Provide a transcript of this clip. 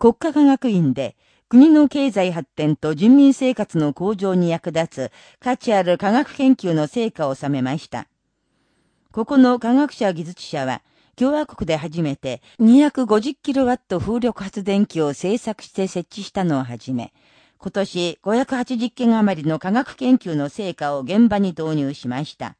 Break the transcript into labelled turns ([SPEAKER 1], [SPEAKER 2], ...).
[SPEAKER 1] 国家科学院で、国の経済発展と人民生活の向上に役立つ価値ある科学研究の成果を収めました。ここの科学者技術者は、共和国で初めて 250kW 風力発電機を製作して設置したのをはじめ、今年580件余りの科学研究の成果を現場に導入しました。